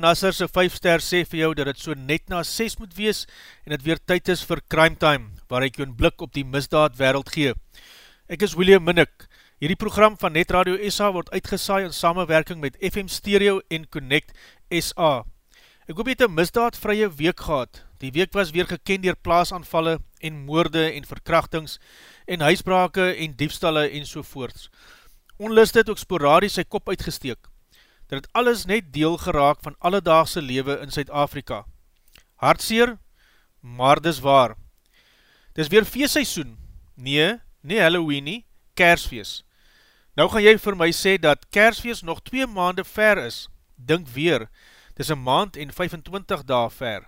Nasser sy 5 ster sê vir jou dat het so net na 6 moet wees en het weer tyd is vir Crime Time, waar ek jou een blik op die misdaad wereld gee. Ek is William Minnick. Hierdie program van Net Radio SA word uitgesaai in samenwerking met FM Stereo en Connect SA. Ek hoop jy het een misdaadvrye week gehad. Die week was weer gekend dier plaasanvalle en moorde en verkrachtings en huisbrake en diefstalle en sovoorts. Onlist het ook sporadies sy kop uitgesteek dat het alles net deel geraak van alledaagse lewe in Suid-Afrika. Hartseer, maar dis waar. Dis weer feestseisoen, nee, nie Halloween nie, kersfeest. Nou gaan jy vir my sê dat kersfeest nog 2 maande ver is, dink weer, dis een maand en 25 dae ver.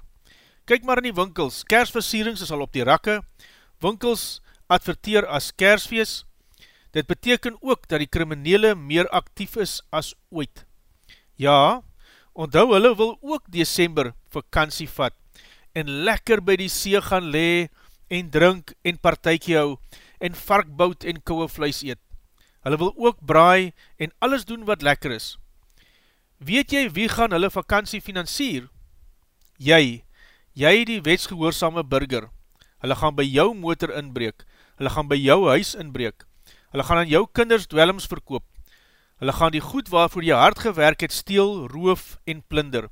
Kyk maar in die winkels, kersversierings is al op die rakke, winkels adverteer as kersfeest, dit beteken ook dat die kriminele meer actief is as ooit. Ja, onthou hulle wil ook December vakantie vat en lekker by die see gaan le en drink en partijkie hou en varkbout en kouwe vlees eet. Hulle wil ook braai en alles doen wat lekker is. Weet jy wie gaan hulle vakantie financier? Jy, jy die wetsgehoorsame burger. Hulle gaan by jou motor inbreek, hulle gaan by jou huis inbreek, hulle gaan aan jou kinders dwellings verkoop, Hulle gaan die goed waarvoor jy hard gewerk het steel, roof en plinder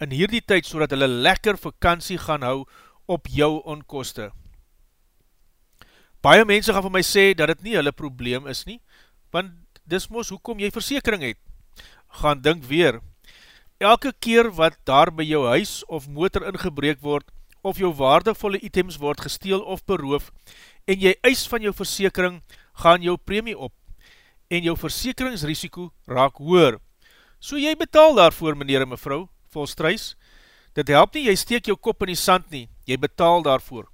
in hierdie tyd so dat hulle lekker vakantie gaan hou op jou onkoste. Baie mense gaan vir my sê dat het nie hulle probleem is nie, want dis mos hoekom jy versekering het. Gaan dink weer, elke keer wat daar by jou huis of motor ingebreek word, of jou waardevolle items word gesteel of beroof, en jy eis van jou versekering, gaan jou premie op en jou versekeringsrisiko raak hoor. So jy betaal daarvoor, meneer en mevrou, volstruis. Dit help nie, jy steek jou kop in die sand nie, jy betaal daarvoor.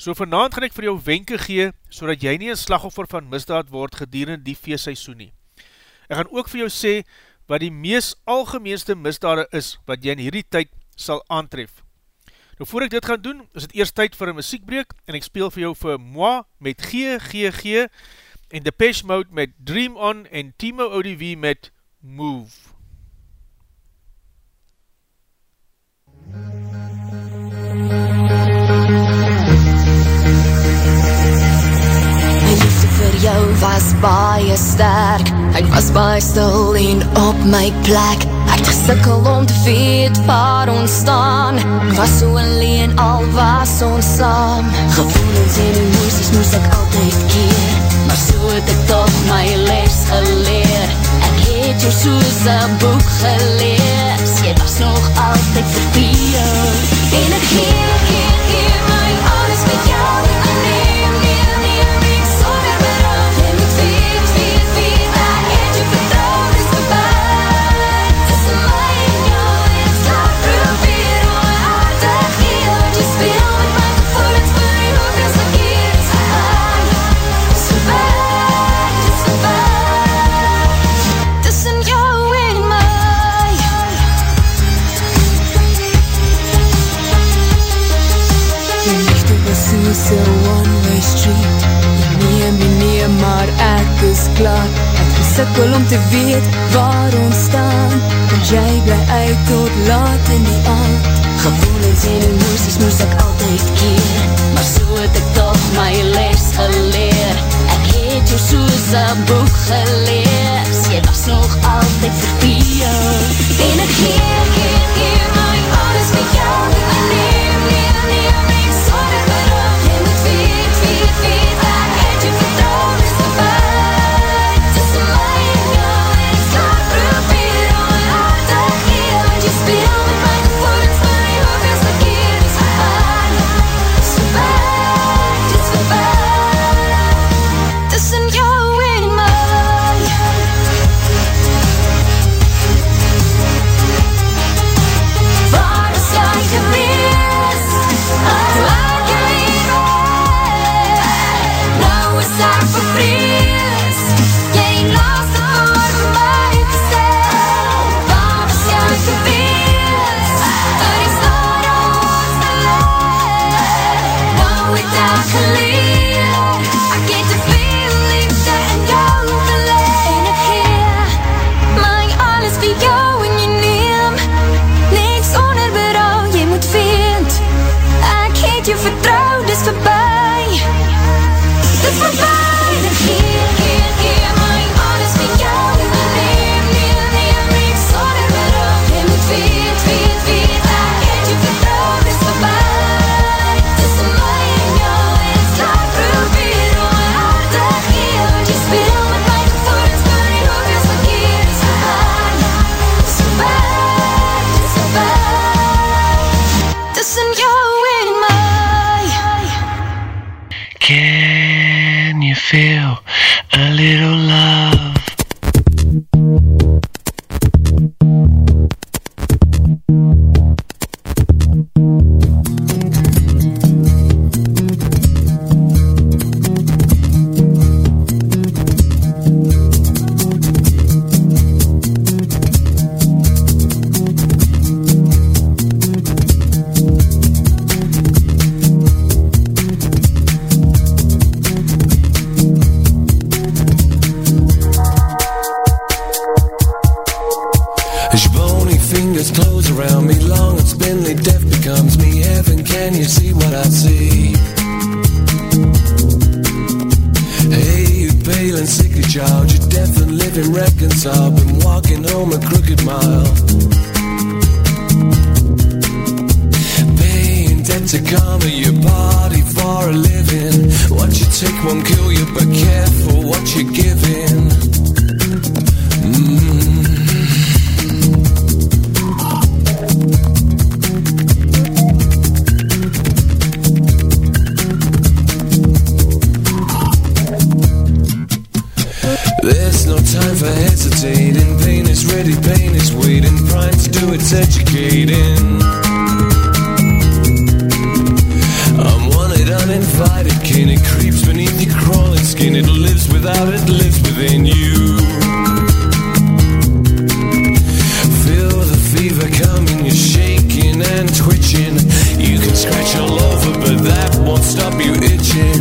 So vanavond gaan ek vir jou wenke gee, so dat jy nie een slagoffer van misdaad word gedurende die feestseisoen nie. Ek gaan ook vir jou sê, wat die mees algemeenste misdade is, wat jy in hierdie tyd sal aantref. Nou voor ek dit gaan doen, is het eerst tyd vir een muziekbreek, en ek speel vir jou vir Moi met G, G, G, en Depeche Mode met Dream On en Timo ODV met Move. Jou was baie sterk. Hy was baie stil en op my plek. Ek het gesikkel om te weet waar ons staan. Ek was so alleen al was ons saam. Gevoelens en emoties moes ek altyd keer Maar so het ek toch my les geleer. Ek het jou soos een boek gelees Jy was nog altyd verkeerd En ek geer, geer, geer Ek gesikkel om te weet waar ons staan? Want jy bly uit tot laat in die aand. Gevoelens en emoties moes ek altyd keer. Maar so het ek toch my les geleer. Ek het jou soos een boek gelees Jy was nog altyd verkeerd En ek geer, your body for a living. What you take won't kill you, but careful what you're giving. Mm. There's no time for hesitating. Pain is ready, pain is waiting. Prime to do its educating. without it lives within you. Feel the fever coming, you're shaking and twitching. You can scratch all over, but that won't stop you itching.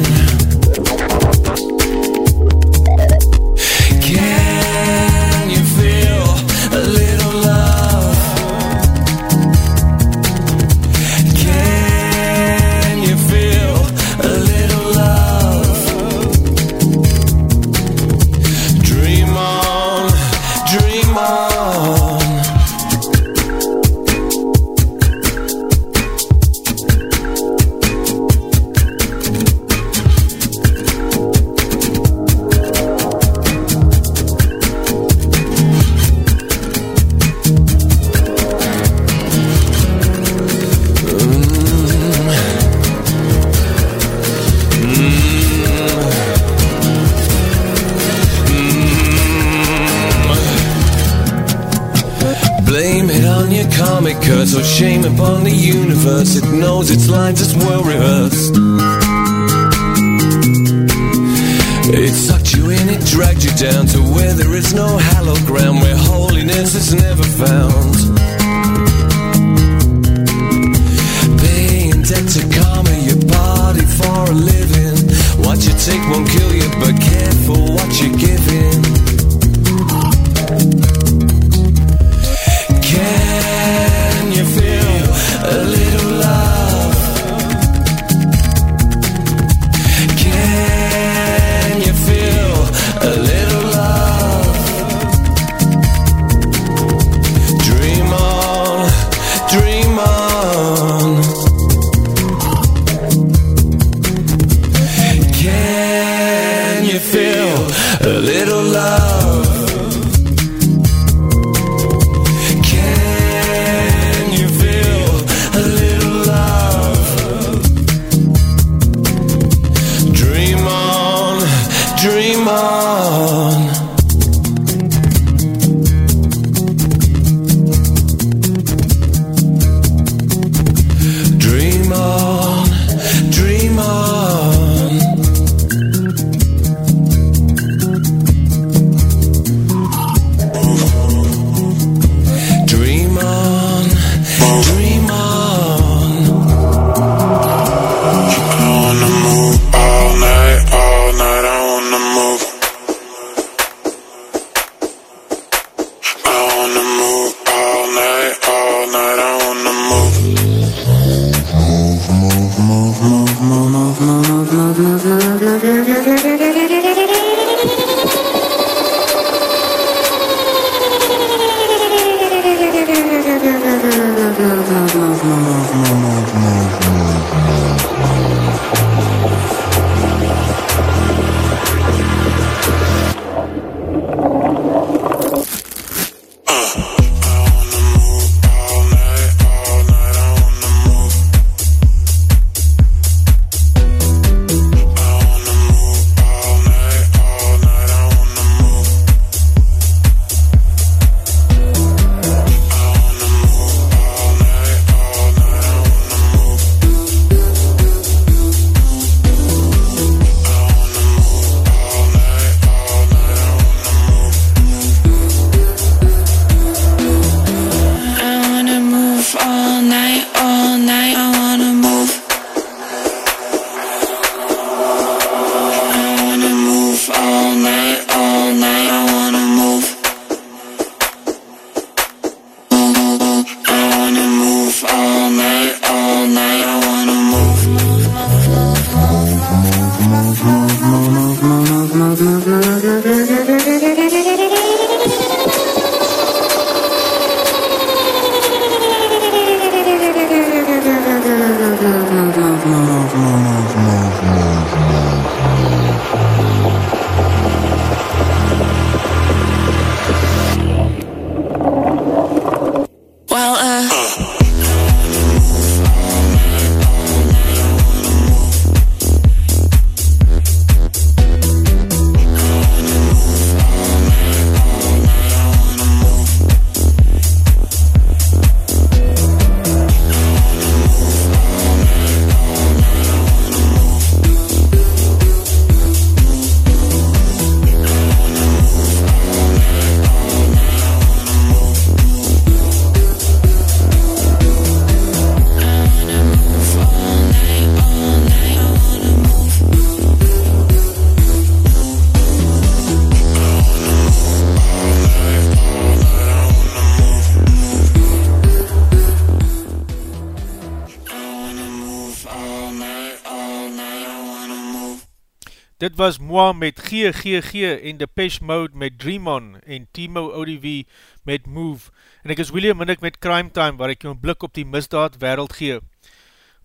around where holiness is never found. Dit was Moa met GGG en Depeche Mode met Dream On en Timo ODV met Move en ek is William Minnick met Crime Time waar ek jou een blik op die misdaad wereld gee.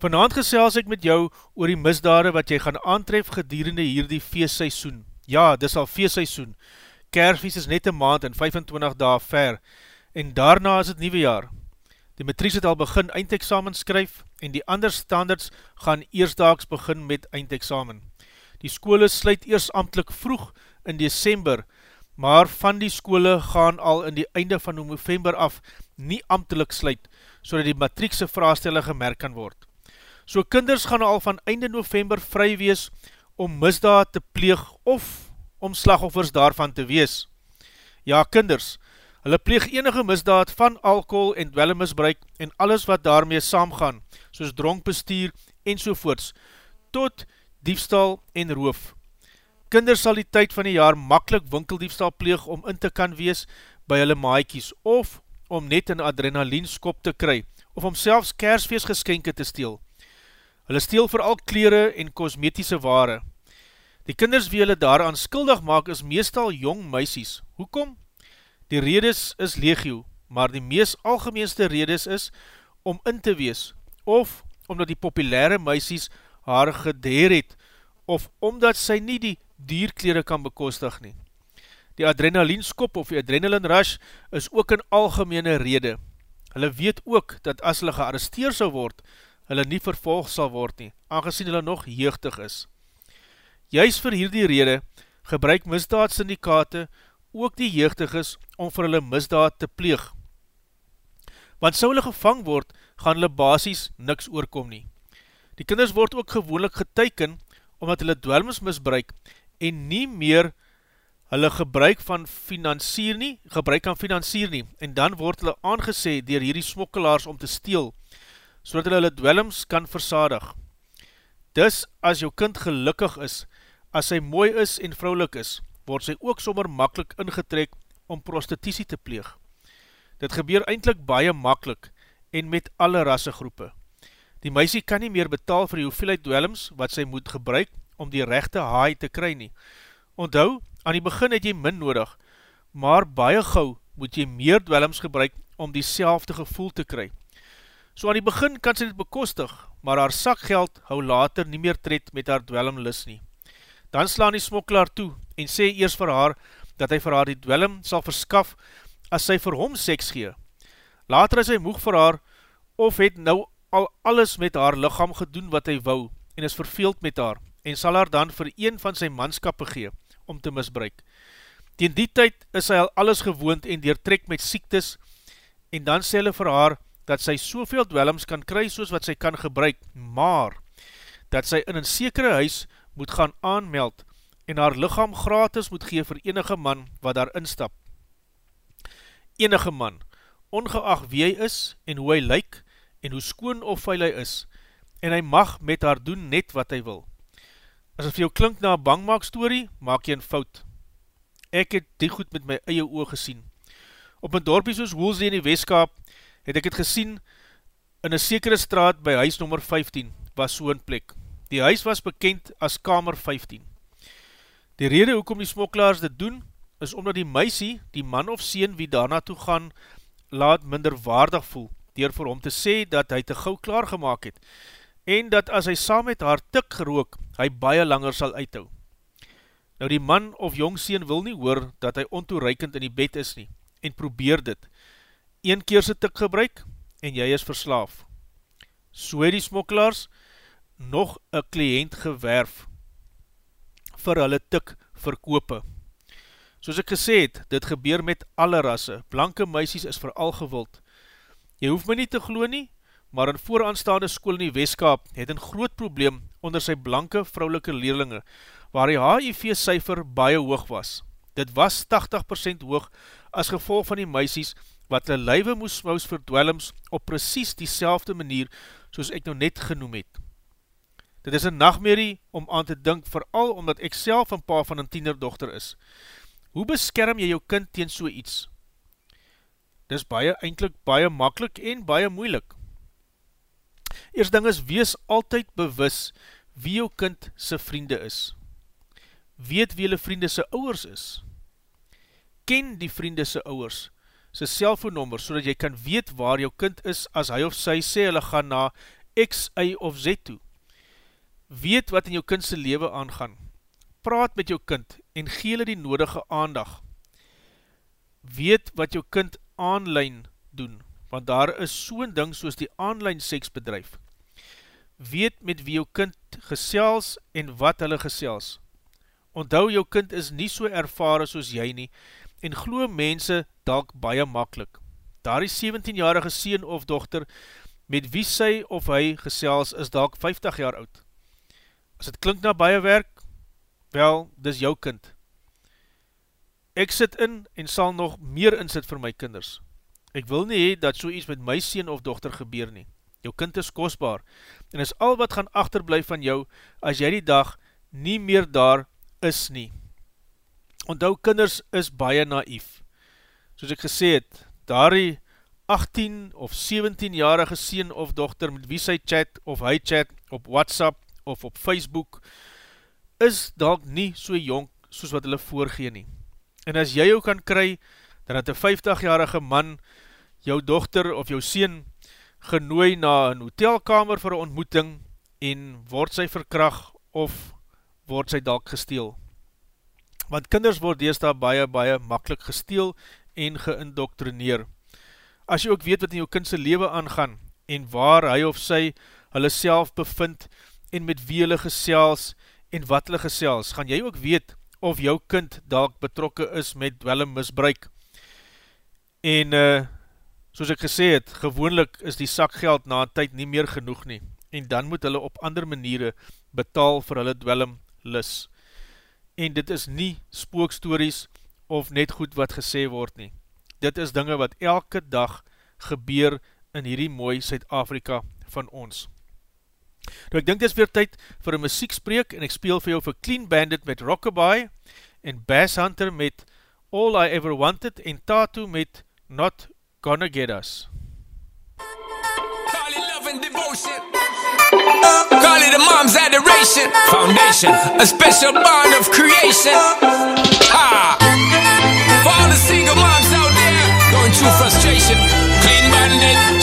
Vanavond gesels ek met jou oor die misdade wat jy gaan aantref gedurende hierdie feestseisoen. Ja, dis al feestseisoen. Kersvies is net een maand en 25 dae ver en daarna is het nieuwe jaar. Die matrice het al begin eindexamen skryf en die ander standards gaan eerstdaags begin met eindexamen. Die skole sluit eers amtlik vroeg in december, maar van die skole gaan al in die einde van november af nie amtelik sluit, so die matriekse vraagstelle gemerk kan word. So kinders gaan al van einde november vry wees om misdaad te pleeg of om slagoffers daarvan te wees. Ja, kinders, hulle pleeg enige misdaad van alcohol en dwellemisbruik en alles wat daarmee saamgaan, soos dronkbestuur en sovoorts, tot diefstal en roof. Kinders sal die tyd van die jaar makkelijk winkeldiefstal pleeg om in te kan wees by hulle maaikies of om net een adrenalienskop te kry of om selfs kersfeestgeskenke te steel. Hulle steel vooral kleren en kosmetische ware. Die kinders wie hulle daaraan skuldig maak is meestal jong meisies. Hoekom? Die redes is legio, maar die mees algemeenste redes is om in te wees, of omdat die populaire meisies haar gedeer het, of omdat sy nie die dierkleren kan bekostig nie. Die adrenalienskop of die adrenaline rush is ook een algemene rede. Hulle weet ook dat as hulle gearresteer sal word, hulle nie vervolg sal word nie, aangezien hulle nog jeugdig is. Juist vir hierdie rede gebruik misdaadsyndikate ook die jeugdig is om vir hulle misdaad te pleeg. Want so hulle gevang word, gaan hulle basis niks oorkom nie. Die kinders word ook gewoonlik geteiken omdat hulle dwelms misbruik en nie meer hulle gebruik van financier nie, gebruik kan financier nie, en dan word hulle aangesê dier hierdie smokkelaars om te steel, so dat hulle hulle dwellings kan versadig. Dis, as jou kind gelukkig is, as sy mooi is en vrouwlik is, word sy ook sommer makkelijk ingetrek om prostitutie te pleeg. Dit gebeur eindelijk baie makkelijk en met alle rassegroepe. Die meisie kan nie meer betaal vir die hoeveelheid dwellings wat sy moet gebruik om die rechte haai te kry nie. Onthou, aan die begin het jy min nodig, maar baie gauw moet jy meer dwellings gebruik om die gevoel te kry. So aan die begin kan sy dit bekostig, maar haar sakgeld hou later nie meer tred met haar dwellum lis nie. Dan slaan die smokkelaar toe en sê eers vir haar dat hy vir haar die dwellum sal verskaf as sy vir hom seks gee. Later is hy moeg vir haar of het nou al alles met haar lichaam gedoen wat hy wou en is verveeld met haar en sal haar dan vir een van sy manskappe gee om te misbruik. Tien die tyd is hy al alles gewoond en deertrek met siektes en dan sê hy vir haar dat sy soveel dwellings kan kry soos wat sy kan gebruik, maar dat sy in een sekere huis moet gaan aanmeld en haar lichaam gratis moet gee vir enige man wat daar instap. Enige man, ongeacht wie hy is en hoe hy lyk en hoe skoon of vuil hy is, en hy mag met haar doen net wat hy wil. As het vir jou klink na een bangmaak story, maak jy een fout. Ek het die goed met my eie oog gesien. Op my dorpie soos Woolsey in die Westkaap het ek het gesien in een sekere straat by huis nummer 15, was so'n plek. Die huis was bekend as kamer 15. Die rede hoekom die smokkelaars dit doen, is omdat die meisie, die man of sien wie daarna toe gaan, laat minder waardig voel, dier vir hom te sê dat hy te gauw klaar gemaakt het, en dat as hy saam met haar tik gerook, hy baie langer sal uithou. Nou die man of jong sien wil nie hoor, dat hy ontoereikend in die bed is nie, en probeer dit, een keer sy tik gebruik en jy is verslaaf. So het die smokkelaars nog een kliënt gewerf vir hulle tik verkope. Soos ek gesê het, dit gebeur met alle rasse, blanke meisies is vooral gewild. Jy hoef my nie te glo nie, maar een vooraanstaande school in die Westkaap het een groot probleem onder sy blanke vrouwelike leerlinge, waar die HIV-cijfer baie hoog was. Dit was 80% hoog as gevolg van die meisies wat hulle lywe moes smous vir dwellings op precies die manier soos ek nou net genoem het. Dit is een nachtmerrie om aan te dink, vooral omdat ek self een pa van een tienerdochter is. Hoe beskerm jy jou kind teen so iets? Dit is baie eindelijk baie makkelijk en baie moeilik. Eerst ding is, wees altyd bewus wie jou kind sy vriende is. weet wie hulle vriende sy ouwers is. Ken die vriende sy ouwers, sy cellfoonnummer, so jy kan weet waar jou kind is as hy of sy sê hulle gaan na X, Y of Z toe. Weet wat in jou kindse leven aangaan. Praat met jou kind en gee hulle die nodige aandag. Weet wat jou kind online doen, want daar is so'n ding soos die online seksbedrijf. Weet met wie jou kind gesels en wat hulle gesels. Onthou jou kind is nie so ervare soos jy nie en glo mense dalk baie makkelijk. Daar die 17-jarige sien of dochter met wie sy of hy gesels is dalk 50 jaar oud. As het klink na baie werk, wel, dis jou kind. Ek sit in en sal nog meer insit vir my kinders. Ek wil nie hee dat so iets met my sien of dochter gebeur nie. Jou kind is kostbaar en is al wat gaan achterblijf van jou as jy die dag nie meer daar is nie. Onthou kinders is baie naïef. Soos ek gesê het, daar die 18 of 17-jarige sien of dochter met wie sy chat of hy chat op WhatsApp of op Facebook is dalk nie so jong soos wat hulle voorgeen nie. En as jy jou kan kry, dan het een 50-jarige man jou dochter of jou sien genooi na een hotelkamer vir een ontmoeting en word sy verkracht of word sy dalk gesteel. Want kinders word dees daar baie, baie makkelijk gesteel en geindoctrineer. As jy ook weet wat in jou kindse leven aangaan en waar hy of sy hulle self bevind en met wie hulle gesels en wat hulle gesels, gaan jy ook weet of jou kind dalk betrokke is met dwelle misbruik. En uh, soos ek gesê het, gewoonlik is die sakgeld na een tyd nie meer genoeg nie, en dan moet hulle op ander maniere betaal vir hulle dwellum lis. En dit is nie spookstories of net goed wat gesê word nie. Dit is dinge wat elke dag gebeur in hierdie mooi Suid-Afrika van ons. Nou ek dink dit is weer tyd vir een muziekspreek en ek speel vir jou vir Clean Bandit met Rockabye en Bass Hunter met All I Ever Wanted en Tattoo met Not gonna get us. Call it mom's adoration. Foundation, a special bond of creation. Ha! For all the single moms out there going through frustration. Clean bandit, and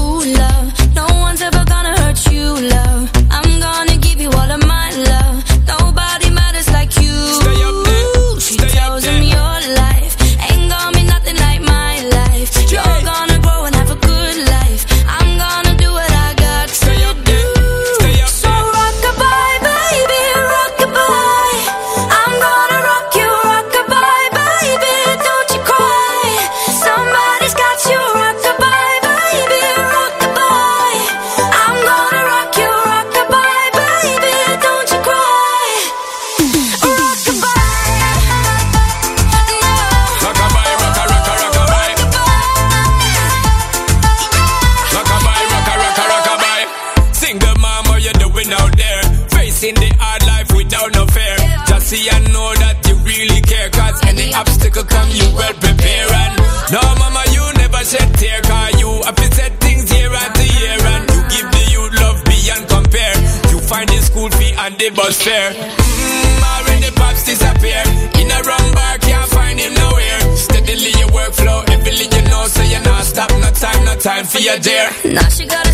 and the. Mmm, already pops disappear. In a wrong bar, can't find him nowhere. Steadily your workflow, everything you know, so you're not stop. No time, no time for your dear. Now she got a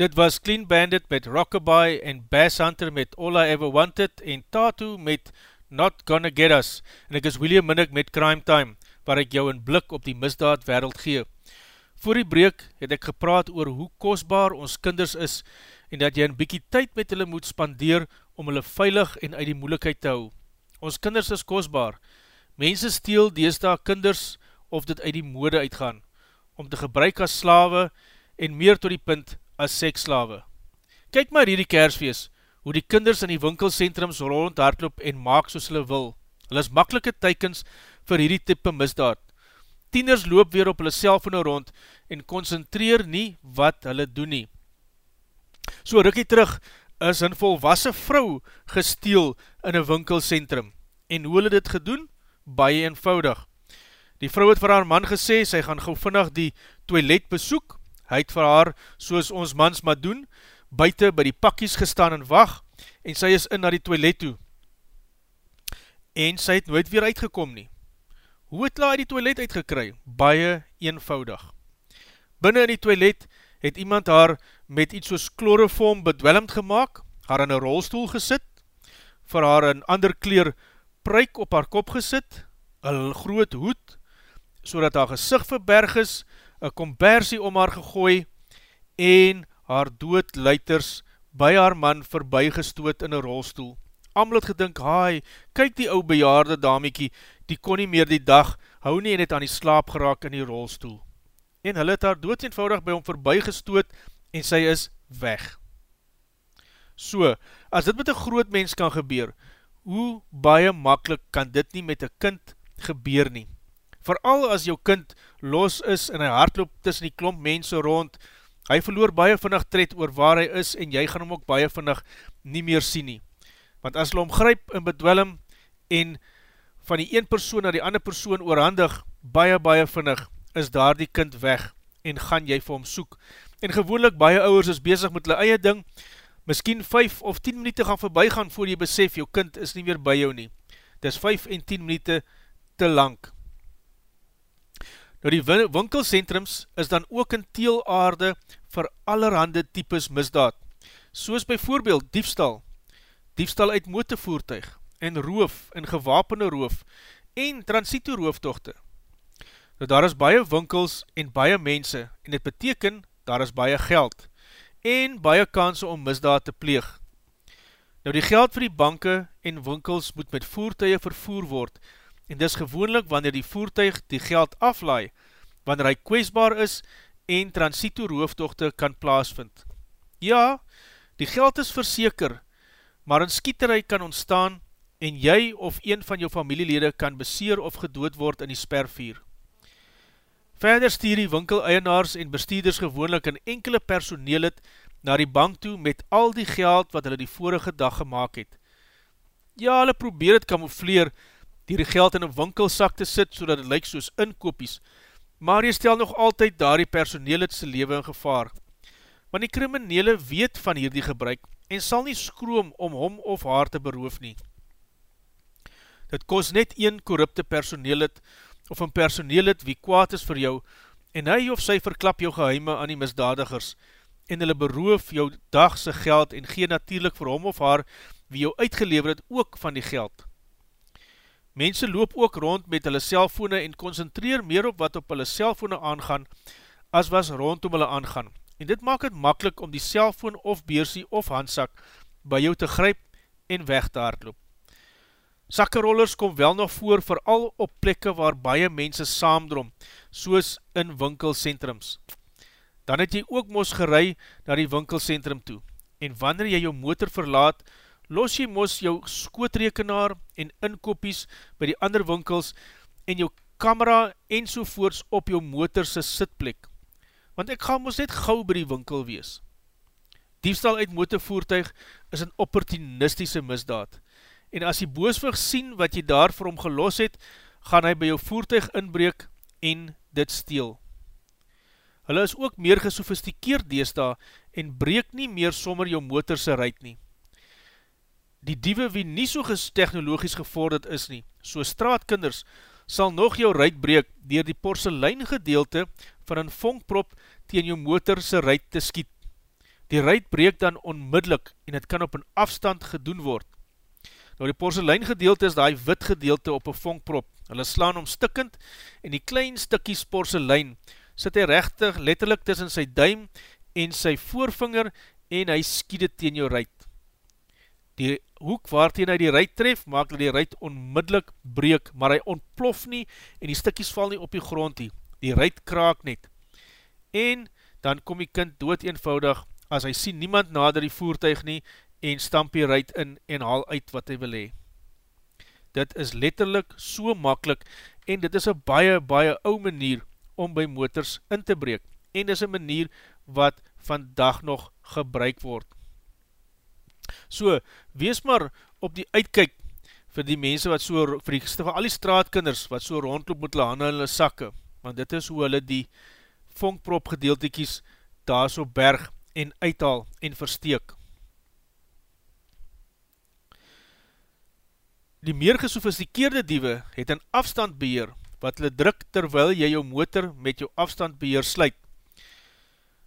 Dit was Clean Bandit met Rockabye en Bass Hunter met All I Ever Wanted en Tattoo met Not Gonna Get Us en ek is William Minnick met Crime Time waar ek jou een blik op die misdaad wereld gee. Voor die breek het ek gepraat oor hoe kostbaar ons kinders is en dat jy een bykie tyd met hulle moet spandeer om hulle veilig en uit die moeilikheid te hou. Ons kinders is kostbaar. Mense steel deesda kinders of dit uit die mode uitgaan om te gebruik as slawe en meer tot die punt as seksslawe. Kyk maar hierdie kersfeest, hoe die kinders in die winkelcentrums rond hardloop en maak soos hulle wil. Hulle is makkelike teikens vir hierdie type misdaad. Tieners loop weer op hulle cellfone rond en concentreer nie wat hulle doen nie. So rukkie terug is een volwassen vrou gesteel in een winkelcentrum. En hoe hulle dit gedoen? Baie eenvoudig. Die vrou het vir haar man gesê, sy gaan gauw vinnig die toilet besoek, Hy het vir haar, soos ons mans maar doen, buiten by die pakkies gestaan en wacht, en sy is in na die toilet toe. En sy het nooit weer uitgekom nie. Hoe het laat die toilet uitgekry? Baie eenvoudig. Binnen in die toilet het iemand haar met iets soos chloroform bedwelmd gemaakt, haar in een rolstoel gesit, vir haar een ander kleer pruik op haar kop gesit, een groot hoed, so dat haar gezicht verberg is, een kompersie om haar gegooi en haar doodleiters by haar man voorbij gestoot in een rolstoel. Amal het gedink, haai, kyk die ou bejaarde damiekie, die kon nie meer die dag, hou nie en het aan die slaap geraak in die rolstoel. En hulle het haar dood eenvoudig by hom voorbij gestoot en sy is weg. So, as dit met een groot mens kan gebeur, hoe baie makkelijk kan dit nie met een kind gebeur nie? Vooral as jou kind los is en hy hardloop tussen die klomp mense rond, hy verloor baie vinnig tred oor waar hy is en jy gaan hom ook baie vinnig nie meer sien nie. Want as hy omgryp en bedwellum en van die een persoon na die ander persoon oorhandig, baie baie vinnig is daar die kind weg en gaan jy vir hom soek. En gewoonlik baie ouwers is bezig met hulle eie ding, miskien 5 of 10 minuut gaan voorbij gaan voor jy besef, jou kind is nie meer by jou nie. Dis 5 en 10 minuut te lang. Nou die winkelcentrums is dan ook in teelaarde vir allerhande types misdaad, soos by voorbeeld diefstal, diefstal uit motorvoertuig, en roof, en gewapende roof, en transito rooftochte. Nou daar is baie winkels en baie mense, en dit beteken, daar is baie geld, en baie kanse om misdaad te pleeg. Nou die geld vir die banke en winkels moet met voertuie vervoer word, en dis gewoonlik wanneer die voertuig die geld aflaai, wanneer hy kwesbaar is en transito rooftochte kan plaasvind. Ja, die geld is verseker, maar een skieterij kan ontstaan en jy of een van jou familielede kan beseer of gedood word in die spervier. Verder stier die winkeleienaars en bestuurders gewoonlik in enkele personeel het na die bank toe met al die geld wat hulle die vorige dag gemaakt het. Ja, hulle probeer het kamoufleer, die die geld in een winkelsak te sit, so dat het lyk soos inkopies, maar jy stel nog altyd daar die personeel het sy leven in gevaar. Want die kriminele weet van hierdie gebruik, en sal nie skroom om hom of haar te beroof nie. Dit kost net een korrupte personeel het, of een personeel het wie kwaad is vir jou, en hy of sy verklap jou geheime aan die misdadigers, en hulle beroof jou dagse geld, en gee natuurlijk vir hom of haar, wie jou uitgelever het, ook van die geld. Mense loop ook rond met hulle cellfone en concentreer meer op wat op hulle cellfone aangaan as was rondom hulle aangaan. En dit maak het makkelijk om die cellfoon of beersie of handsak by jou te gryp en weg te hardloop. Sakkerollers kom wel nog voor vooral op plekke waar baie mense saamdrom, soos in winkelcentrums. Dan het jy ook mos gerei na die winkelcentrum toe. En wanneer jy jou motor verlaat, los jy mos jou skootrekenaar en inkopies by die ander winkels en jou camera en sovoorts op jou motorse sitplek. Want ek ga mos net gauw by die winkel wees. Diefstal uit motorvoertuig is een opportunistische misdaad. En as die boosvig sien wat jy daar vir hom gelos het, gaan hy by jou voertuig inbreek en dit steel. Hulle is ook meer gesofistikeerd deesda en breek nie meer sommer jou motorse ruit nie die diewe wie nie so technologisch gevorderd is nie, so straatkinders, sal nog jou ruit breek dier die porselein gedeelte van een vonkprop teen jou motorse ruit te skiet. Die ruit breek dan onmiddellik en het kan op een afstand gedoen word. Nou die porselein gedeelte is die wit gedeelte op een vonkprop. Hulle slaan om stikkend en die klein stikkies porselein sit hy rechtig letterlik tussen sy duim en sy voorvinger en hy skiede teen jou ruit. Die hoek waarteen hy die ruit tref, maak die ruit onmiddellik breek, maar hy ontplof nie en die stikkies val nie op die grond nie. Die ruit kraak net. En dan kom die kind dood eenvoudig as hy sien niemand nader die voertuig nie en stamp die ruit in en haal uit wat hy wil hee. Dit is letterlik so makkelijk en dit is een baie, baie ou manier om by motors in te breek en dit is een manier wat vandag nog gebruik word. So, wees maar op die uitkijk vir die mense wat so, vir, die, vir al die straatkinders wat so rondloop met hulle handen in hulle sakke, want dit is hoe hulle die vonkprop gedeeltekies daar so berg en uithaal en versteek. Die meer gesofistikeerde diewe het een afstandbeheer wat hulle druk terwyl jy jou motor met jou afstandbeheer sluit.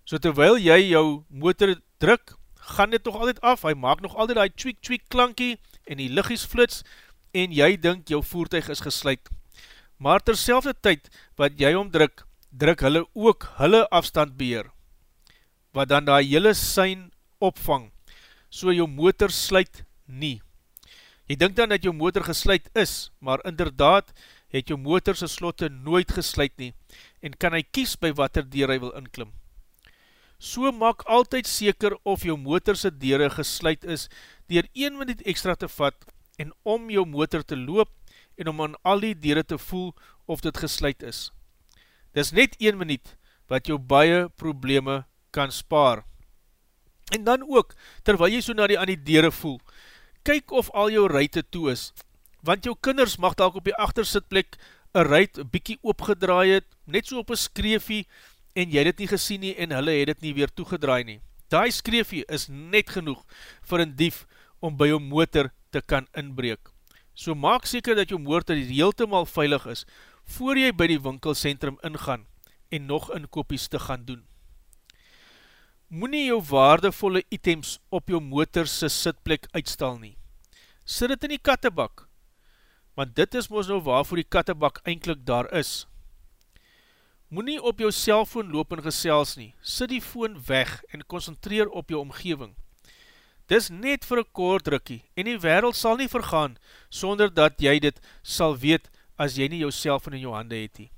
So terwyl jy jou motor druk, gaan dit toch altyd af, hy maak nog altyd die tweak tweak klankie en die liggies flits en jy dink jou voertuig is gesluit. Maar ter selfde tyd wat jy omdruk, druk hulle ook hulle afstandbeheer, wat dan die hele sein opvang, so jou motor sluit nie. Jy dink dan dat jou motor gesluit is, maar inderdaad het jou motor sy slotte nooit gesluit nie en kan hy kies by wat er deur hy wil inklim. So maak altyd seker of jou motor sy deur gesluit is dier 1 minuut extra te vat en om jou motor te loop en om aan al die deur te voel of dit gesluit is. Dis net 1 minuut wat jou baie probleme kan spaar. En dan ook, terwyl jy so na die aan die deur voel, kyk of al jou ruite toe is, want jou kinders mag dalk op die achtersitplek een ruit bykie opgedraai het, net so op een skreefie, en jy het nie gesien nie, en hulle het het nie weer toegedraai nie. Daai skreefie is net genoeg vir een dief om by jou motor te kan inbreek. So maak seker dat jou motor heeltemaal veilig is, voor jy by die winkelcentrum ingaan en nog inkopies te gaan doen. Moe nie jou waardevolle items op jou motorse sitplek uitstal nie. Sit het in die kattebak, want dit is moos nou waarvoor die kattebak eindelijk daar is. Moe nie op jou cellfoon loop en gesels nie, sit die foon weg en concentreer op jou omgeving. Dis net vir een kort drukkie en die wereld sal nie vergaan sonder dat jy dit sal weet as jy nie jou cellfoon in jou hande het nie.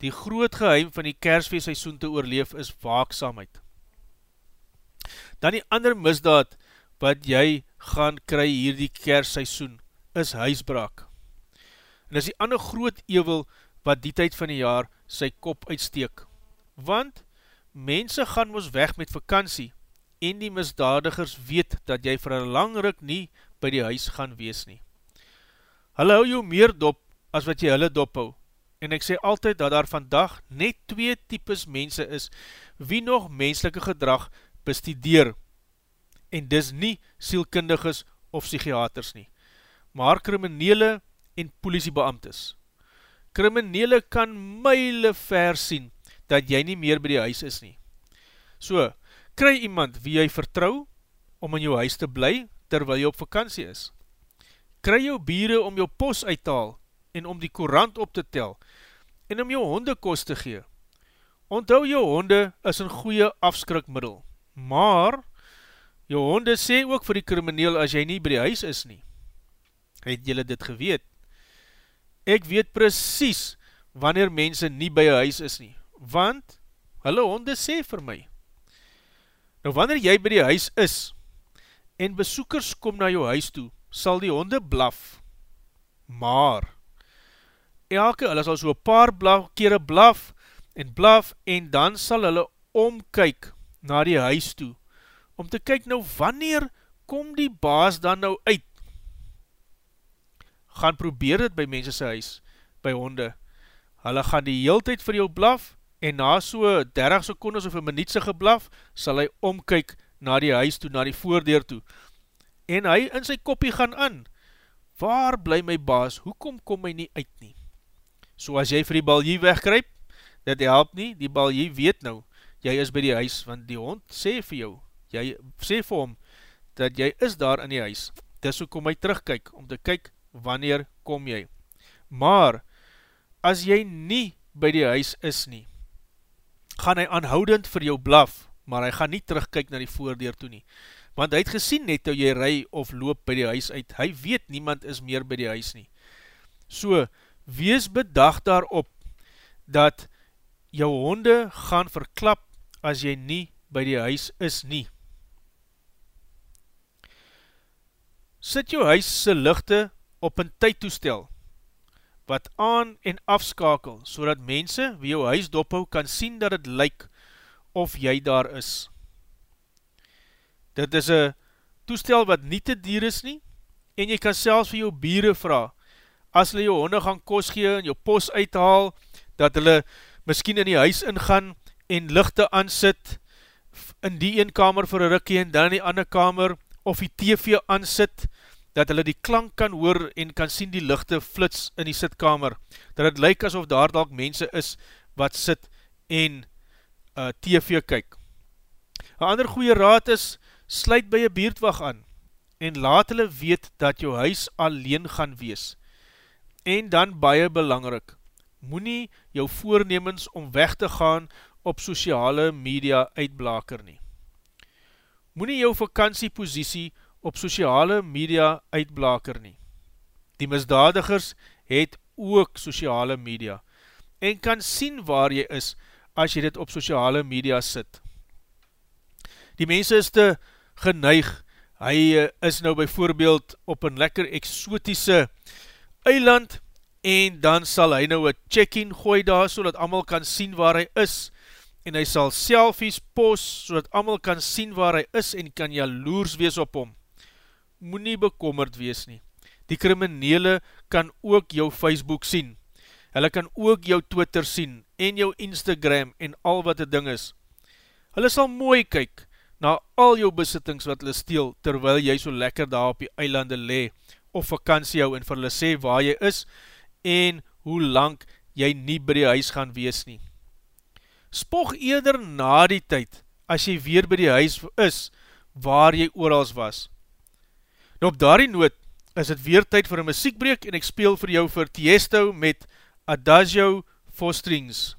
Die groot geheim van die kersfeestseisoen te oorleef is waaksamheid. Dan die ander misdaad wat jy gaan kry hier die kersseisoen is huisbraak. En is die ander groot ewel wat die tyd van die jaar sy kop uitsteek. Want mense gaan ons weg met vakantie en die misdadigers weet dat jy vir een lang ruk nie by die huis gaan wees nie. Hulle hou jou meer dop as wat jy hulle dop hou. En ek sê altyd dat daar vandag net twee types mense is wie nog menselike gedrag bestudeer en dis nie sielkundiges of psychiaters nie, maar kriminele en politiebeamtes. Kriminele kan myle ver sien dat jy nie meer by die huis is nie. So, kry iemand wie jy vertrou om in jou huis te bly terwyl jy op vakantie is. Kry jou bieren om jou pos uittaal en om die korant op te tel en om jou honde kost te gee. Onthou jou honde is een goeie afskrikmiddel maar jou honde sê ook vir die krimineel as jy nie by die huis is nie. Het jylle dit geweet? Ek weet precies wanneer mense nie by jou huis is nie, want hulle honde sê vir my. Nou wanneer jy by die huis is en besoekers kom na jou huis toe, sal die honde blaf. Maar, elke, hulle sal so paar blaf, kere blaf en blaf en dan sal hulle omkyk na die huis toe, om te kyk nou wanneer kom die baas dan nou uit. Gaan probeer dit by mense sy huis, by honde. Hulle gaan die heel tyd vir jou blaf, en na so 30 secondes of een minuutse geblaf, sal hy omkyk na die huis toe, na die voordeur toe. En hy in sy koppie gaan aan, waar bly my baas, hoekom kom hy nie uit nie? So as jy vir die baljie wegkryp, dit help nie, die baljie weet nou, jy is by die huis, want die hond sê vir jou, jy sê vir hom, dat jy is daar in die huis, dis hoe kom hy terugkyk, om te kyk, wanneer kom jy. Maar, as jy nie by die huis is nie, gaan hy aanhoudend vir jou blaf, maar hy gaan nie terugkyk na die voordeur toe nie. Want hy het gesien net toe jy ry of loop by die huis uit, hy weet niemand is meer by die huis nie. So, wees bedag daarop, dat jou honde gaan verklap as jy nie by die huis is nie. Sit jou huis se lichte op een tydtoestel, wat aan en afskakel, so dat mense wie jou huis dophou kan sien dat het lyk of jy daar is. Dit is een toestel wat nie te dier is nie, en jy kan selfs vir jou bieren vraag, as hulle jou honde gaan kos gee en jou pos uithaal, dat hulle miskien in die huis ingaan en lichte aansit in die een kamer vir een rikkie en dan in die ander kamer, of die TV aansit, dat hulle die klank kan hoor en kan sien die lichte flits in die sitkamer, dat het lyk asof daar dalk mense is wat sit en uh, TV kyk. Een ander goeie raad is, sluit by een beerdwag aan, en laat hulle weet dat jou huis alleen gaan wees. En dan baie belangrik, moet nie jou voornemens om weg te gaan op sociale media uitblaker nie. Moet nie jou vakantieposisie op sociale media uitblaker nie. Die misdadigers het ook sociale media en kan sien waar jy is as jy dit op sociale media sit. Die mense is te geneig, hy eh, is nou by voorbeeld op een lekker exotische eiland en dan sal hy nou een check-in gooi daar, so dat amal kan sien waar hy is, en hy sal selfies post, so dat amal kan sien waar hy is, en kan jaloers wees op hom. Moet nie bekommerd wees nie. Die kriminele kan ook jou Facebook sien, hulle kan ook jou Twitter sien, en jou Instagram, en al wat die ding is. Hulle sal mooi kyk, na al jou besittings wat hulle steel, terwyl jy so lekker daar op die eilande le, of vakantie hou, en vir hulle sê waar jy is, en hoe lang jy nie by die huis gaan wees nie. Spog eerder na die tyd, as jy weer by die huis is, waar jy oorals was. Nou op daardie noot, is het weer tyd vir een muziekbreek, en ek speel vir jou vir Tiesto met Adagio for Strings.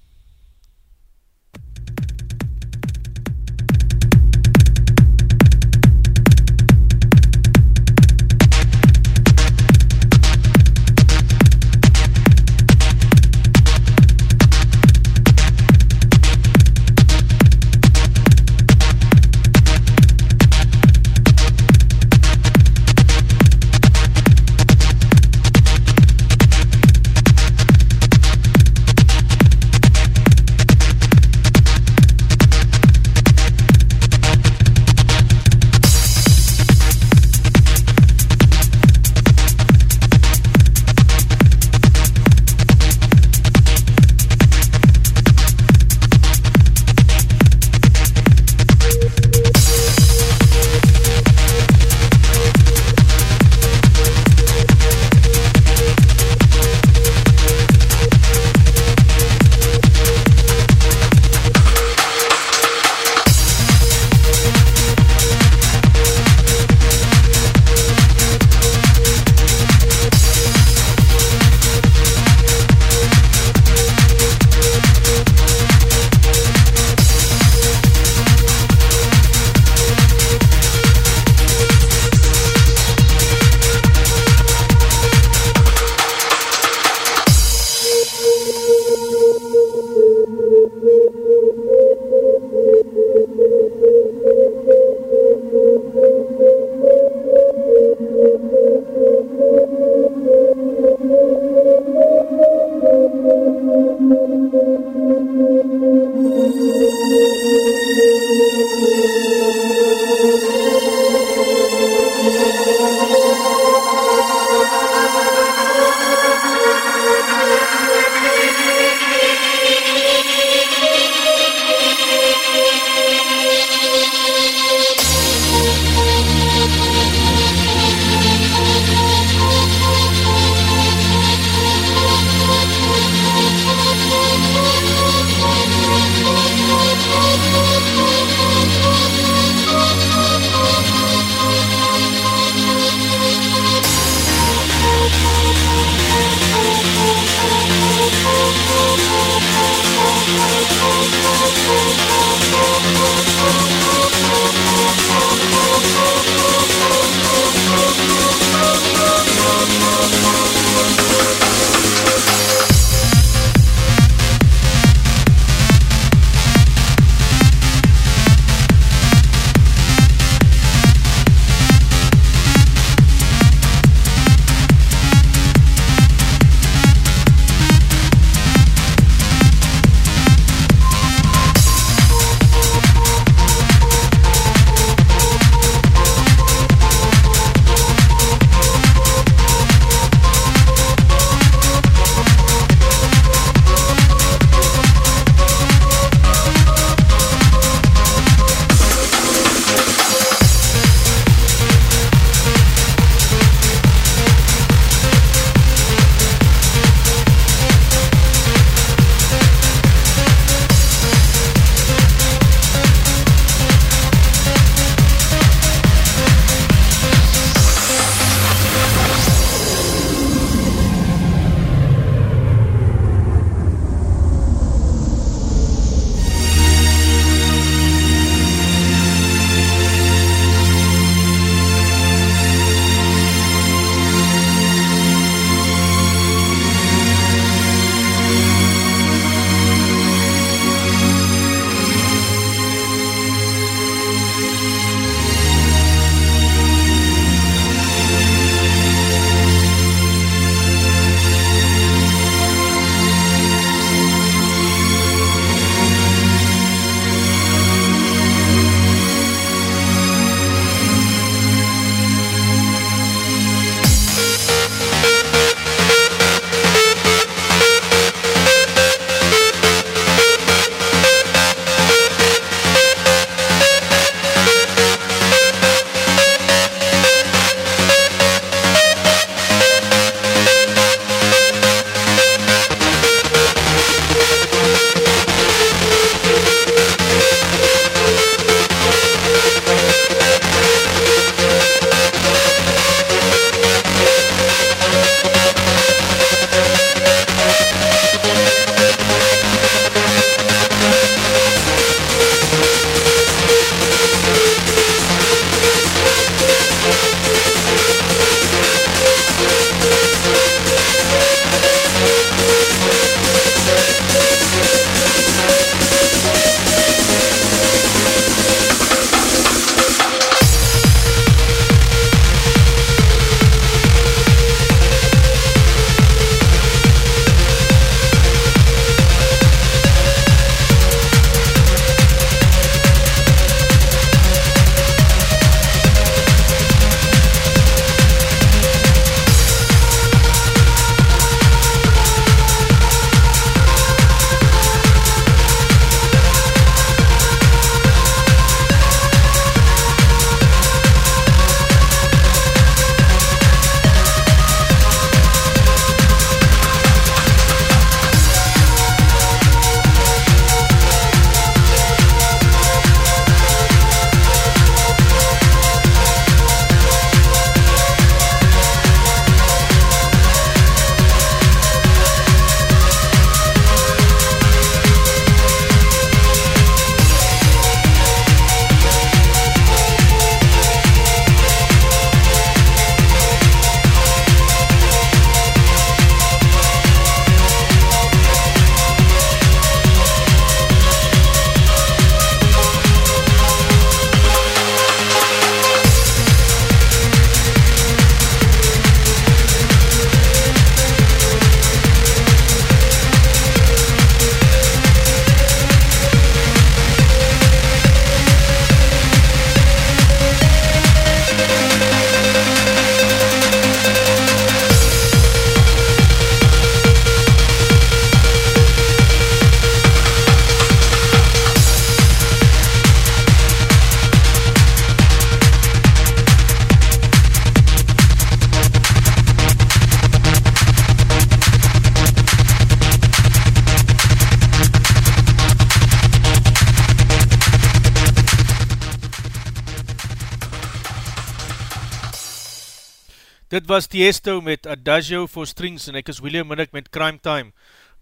Dit was Tiesto met Adagio for Strings en ek is William Minnick met Crime Time,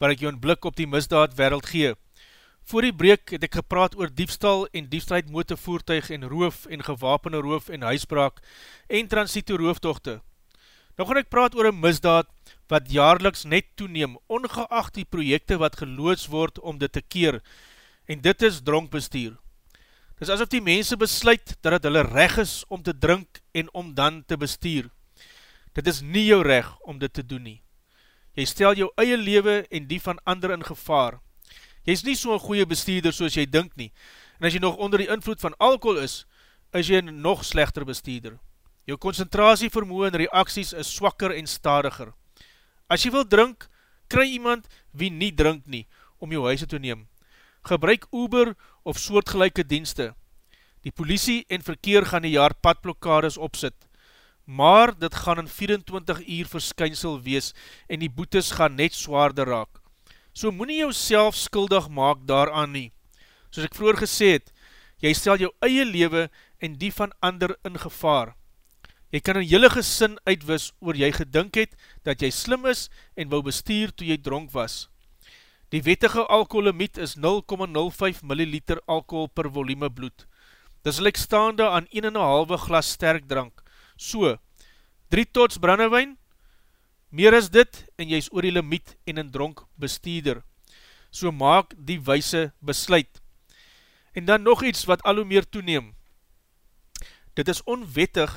waar ek jou een blik op die misdaad wereld gee. Voor die breek het ek gepraat oor diefstal en diefstrijd motorvoertuig en roof en gewapende roof en huisbraak en transito rooftochte. Nou gaan ek praat oor een misdaad wat jaarliks net toeneem, ongeacht die projekte wat geloods word om dit te keer, en dit is dronkbestuur. Dis asof die mense besluit dat het hulle reg is om te drink en om dan te bestuur. Dit is nie jou reg om dit te doen nie. Jy stel jou eie lewe en die van ander in gevaar. Jy is nie so'n goeie bestuurder soos jy dink nie, en as jy nog onder die invloed van alcohol is, is jy een nog slechter bestuurder. Jou concentratievermoe en reacties is swakker en stadiger. As jy wil drink, kry iemand wie nie drink nie, om jou huise te neem. Gebruik Uber of soortgelijke dienste. Die politie en verkeer gaan die jaar padblokkades opsit, maar dit gaan in 24 uur verskynsel wees en die boetes gaan net zwaarder raak. So moet nie jou self skuldig maak daaraan nie. Soos ek vroeger gesê het, jy stel jou eie lewe en die van ander in gevaar. Jy kan een hele gesin uitwis oor jy gedink het dat jy slim is en wou bestuur toe jy dronk was. Die wettige alkoholemiet is 0,05 milliliter alkohol per volume bloed. Dis lik staande aan 1,5 glas sterk drank. So, 3 tots brandewijn, meer as dit en jy is oor die limiet en een dronk bestuurder. So maak die wijse besluit. En dan nog iets wat al hoe meer toeneem. Dit is onwettig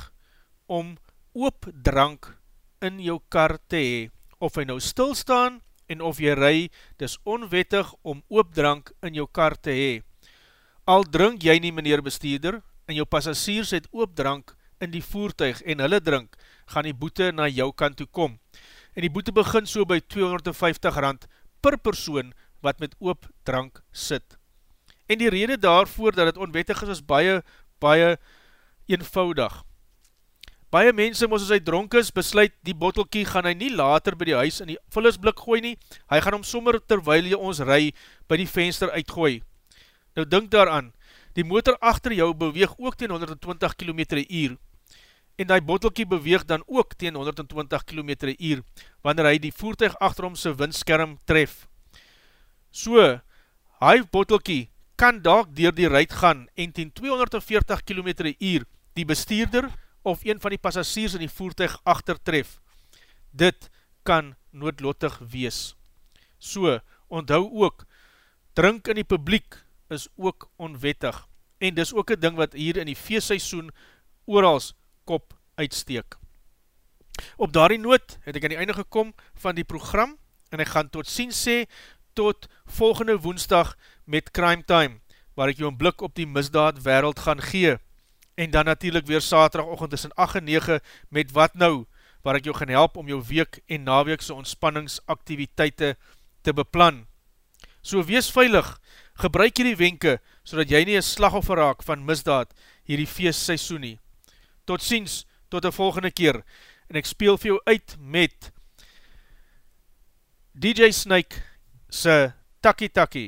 om oop drank in jou kar te hee, of hy nou stilstaan en of jy ry, dis onwettig om oop drank in jou kar te hee. Al drink jy nie meneer bestuurder, en jou passagiers het oop drank in die voertuig en hulle drink, gaan die boete na jou kant toe kom. En die boete begin so by 250 rand per persoon wat met oop drank sit. En die rede daarvoor dat het onwettig is, is baie, baie eenvoudig. Baie mense moes as hy dronk is, besluit die bottelkie gaan hy nie later by die huis in die vullisblik gooi nie, hy gaan hom sommer terwyl jy ons ry by die venster uitgooi. Nou denk daaraan, die motor achter jou beweeg ook teen 120 km uur, en die bottelkie beweeg dan ook teen 120 km uur, wanneer hy die voertuig achter hom sy windskerm tref. So, hy bottelkie kan daak dier die ruit gaan en teen 240 km uur die bestuurder of een van die passagiers in die voertuig achtertref. Dit kan noodlottig wees. So, onthou ook, drink in die publiek is ook onwettig. En dis ook een ding wat hier in die feestseisoen oorals kop uitsteek. Op daardie noot het ek aan die einde gekom van die program en ek gaan tot sien sê tot volgende woensdag met Crime Time, waar ek jou een blik op die misdaad wereld gaan gee en dan natuurlijk weer saterdagochtend tussen 8 en 9 met Wat Nou, waar ek jou gaan help om jou week en naweekse ontspanningsaktiviteite te beplan. So wees veilig, gebruik hierdie wenke, so dat jy nie een slagoffer raak van misdaad hierdie feestseisoen nie. Tot ziens, tot die volgende keer, en ek speel vir jou uit met DJ Snake se Taki Taki.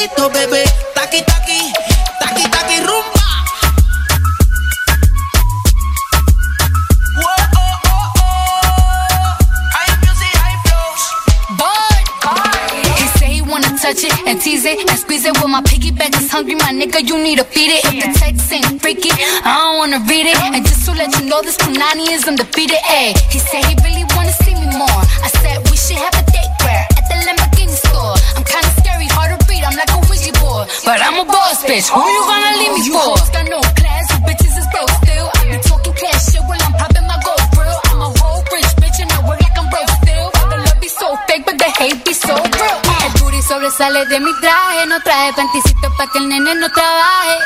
Suavecito, bebé. Taqui taqui, taqui taqui rumba. touch it and tease it and squeeze it. With my piggyback is hungry, my nigga, you need to feed it. If the text ain't freaky, I don't wanna read it. And just to let you know, this Punani is undefeated. De mi traje, no traje panticito pa' que el nene no trabaje.